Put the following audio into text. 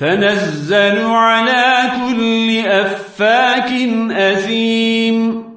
تنزل على كل أفاك أثيم.